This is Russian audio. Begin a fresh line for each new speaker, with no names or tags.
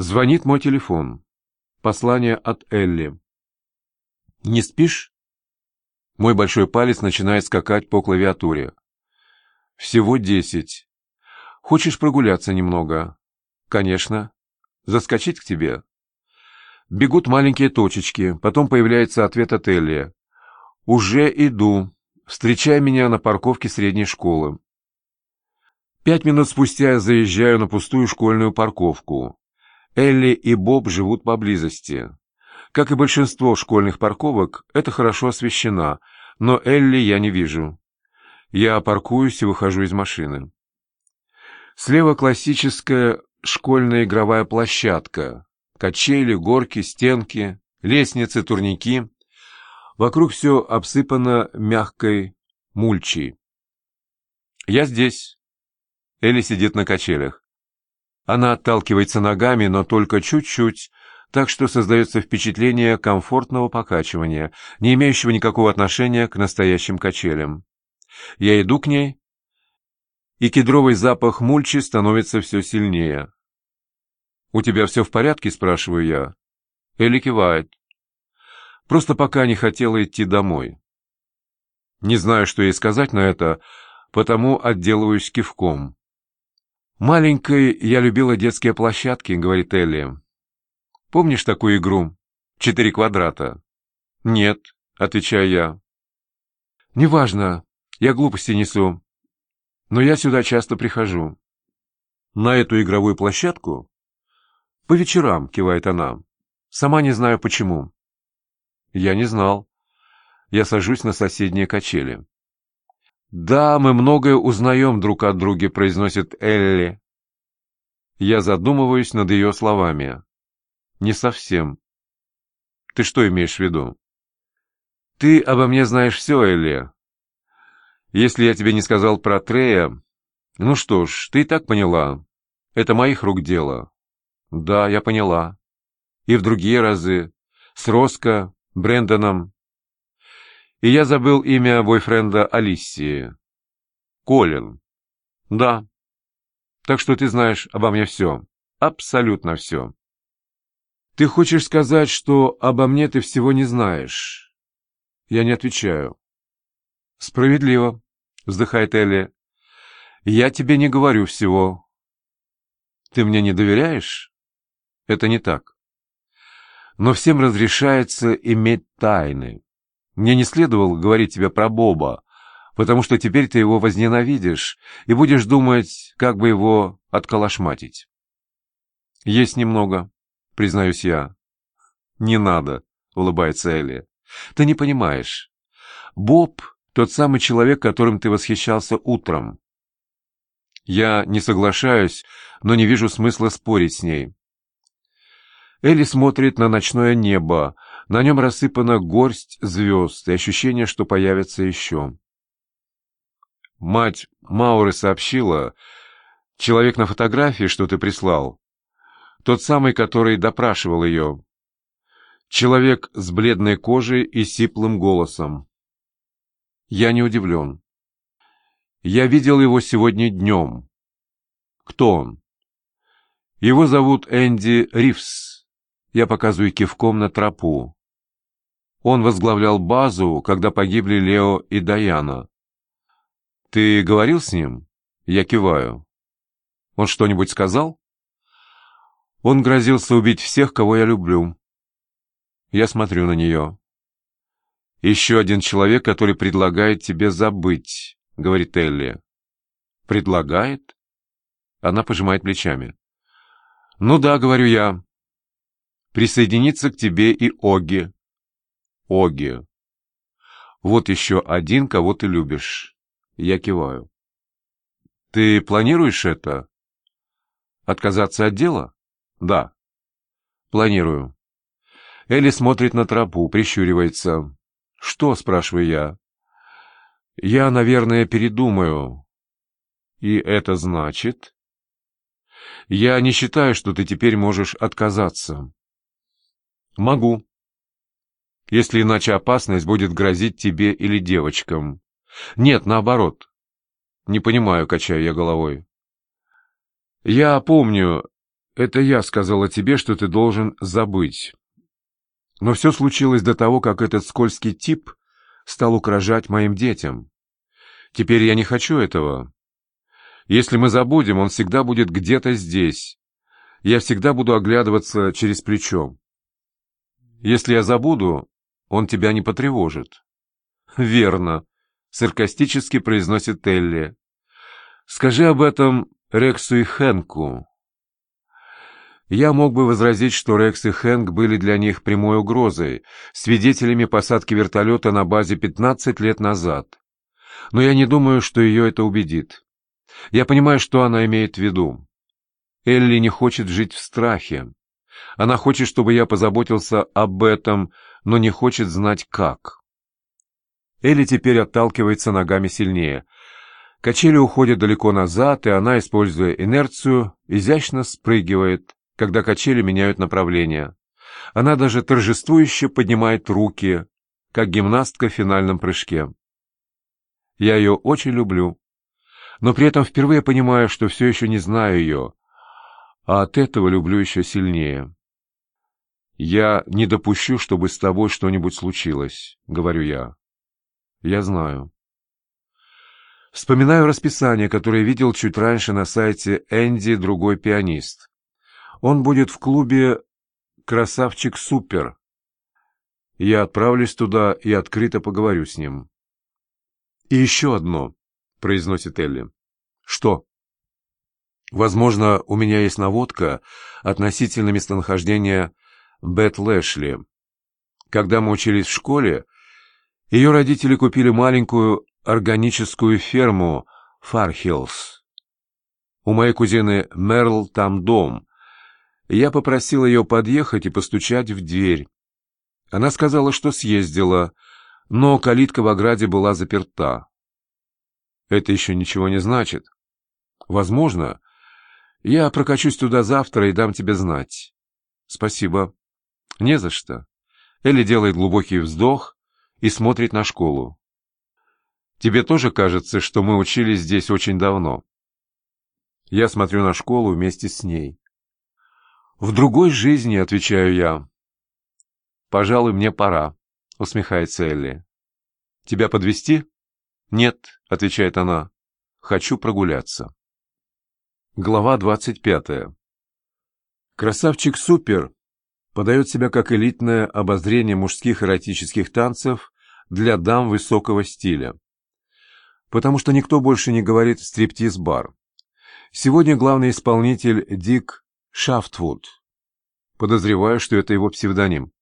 Звонит мой телефон. Послание от Элли. «Не спишь?» Мой большой палец начинает скакать по клавиатуре. «Всего десять. Хочешь прогуляться немного?» «Конечно. Заскочить к тебе?» Бегут маленькие точечки, потом появляется ответ от Элли. «Уже иду. Встречай меня на парковке средней школы». Пять минут спустя я заезжаю на пустую школьную парковку. Элли и Боб живут поблизости. Как и большинство школьных парковок, это хорошо освещена, но Элли я не вижу. Я паркуюсь и выхожу из машины. Слева классическая школьная игровая площадка. Качели, горки, стенки, лестницы, турники. Вокруг все обсыпано мягкой мульчей. Я здесь. Элли сидит на качелях. Она отталкивается ногами, но только чуть-чуть, так что создается впечатление комфортного покачивания, не имеющего никакого отношения к настоящим качелям. Я иду к ней, и кедровый запах мульчи становится все сильнее. «У тебя все в порядке?» — спрашиваю я. Элли кивает. Просто пока не хотела идти домой. Не знаю, что ей сказать на это, потому отделываюсь кивком. «Маленькой я любила детские площадки», — говорит Элли. «Помнишь такую игру? Четыре квадрата?» «Нет», — отвечаю я. «Неважно, я глупости несу, но я сюда часто прихожу». «На эту игровую площадку?» «По вечерам», — кивает она. «Сама не знаю почему». «Я не знал». Я сажусь на соседние качели. «Да, мы многое узнаем друг от друга», — произносит Элли. Я задумываюсь над ее словами. «Не совсем». «Ты что имеешь в виду?» «Ты обо мне знаешь все, Элли. Если я тебе не сказал про Трея... Ну что ж, ты и так поняла. Это моих рук дело». «Да, я поняла. И в другие разы. С Роско, Брэндоном, и я забыл имя бойфренда Алисии. Колин. Да. Так что ты знаешь обо мне все. Абсолютно все. Ты хочешь сказать, что обо мне ты всего не знаешь? Я не отвечаю. Справедливо, вздыхает Элли. Я тебе не говорю всего. Ты мне не доверяешь? Это не так. Но всем разрешается иметь тайны. Мне не следовало говорить тебе про Боба, потому что теперь ты его возненавидишь и будешь думать, как бы его отколошматить. Есть немного, признаюсь я. Не надо, улыбается Элли. Ты не понимаешь. Боб — тот самый человек, которым ты восхищался утром. Я не соглашаюсь, но не вижу смысла спорить с ней. Элли смотрит на ночное небо, на нем рассыпана горсть звезд и ощущение, что появится еще. Мать Мауры сообщила, человек на фотографии, что ты прислал, тот самый, который допрашивал ее. Человек с бледной кожей и сиплым голосом. Я не удивлен. Я видел его сегодня днем. Кто он? Его зовут Энди Ривс. Я показываю кивком на тропу. Он возглавлял базу, когда погибли Лео и Даяна. Ты говорил с ним? Я киваю. Он что-нибудь сказал? Он грозился убить всех, кого я люблю. Я смотрю на нее. Еще один человек, который предлагает тебе забыть, говорит Элли. Предлагает? Она пожимает плечами. Ну да, говорю я. Присоединиться к тебе и Оги. Оги. Вот еще один, кого ты любишь. Я киваю. Ты планируешь это? Отказаться от дела? Да. Планирую. Элли смотрит на тропу, прищуривается. Что, спрашиваю я. Я, наверное, передумаю. И это значит? Я не считаю, что ты теперь можешь отказаться. Могу если иначе опасность будет грозить тебе или девочкам. Нет, наоборот. Не понимаю, качаю я головой. Я помню, Это я сказала тебе, что ты должен забыть. Но все случилось до того, как этот скользкий тип стал угрожать моим детям. Теперь я не хочу этого. Если мы забудем, он всегда будет где-то здесь. Я всегда буду оглядываться через плечо. Если я забуду, он тебя не потревожит. Верно, саркастически произносит Телли. Скажи об этом Рексу и Хэнку. Я мог бы возразить, что Рекс и Хэнк были для них прямой угрозой, свидетелями посадки вертолета на базе 15 лет назад. Но я не думаю, что ее это убедит. Я понимаю, что она имеет в виду. Элли не хочет жить в страхе. Она хочет, чтобы я позаботился об этом, но не хочет знать как. Элли теперь отталкивается ногами сильнее. Качели уходят далеко назад, и она, используя инерцию, изящно спрыгивает, когда качели меняют направление. Она даже торжествующе поднимает руки, как гимнастка в финальном прыжке. Я ее очень люблю, но при этом впервые понимаю, что все еще не знаю ее, а от этого люблю еще сильнее. «Я не допущу, чтобы с тобой что-нибудь случилось», — говорю я. «Я знаю». Вспоминаю расписание, которое видел чуть раньше на сайте Энди «Другой пианист». Он будет в клубе «Красавчик Супер». Я отправлюсь туда и открыто поговорю с ним. «И еще одно», — произносит Элли. «Что?» «Возможно, у меня есть наводка относительно местонахождения Бет Лэшли. Когда мы учились в школе, ее родители купили маленькую органическую ферму Фархиллс. У моей кузины Мерл там дом, я попросил ее подъехать и постучать в дверь. Она сказала, что съездила, но калитка в ограде была заперта. Это еще ничего не значит. Возможно, я прокачусь туда завтра и дам тебе знать. Спасибо. Не за что. Элли делает глубокий вздох и смотрит на школу. Тебе тоже кажется, что мы учились здесь очень давно? Я смотрю на школу вместе с ней. «В другой жизни», — отвечаю я. «Пожалуй, мне пора», — усмехается Элли. «Тебя подвести? «Нет», — отвечает она. «Хочу прогуляться». Глава двадцать пятая. Красавчик Супер подает себя как элитное обозрение мужских эротических танцев для дам высокого стиля. Потому что никто больше не говорит «стриптиз-бар». Сегодня главный исполнитель Дик Шафтвуд. Подозреваю, что это его псевдоним.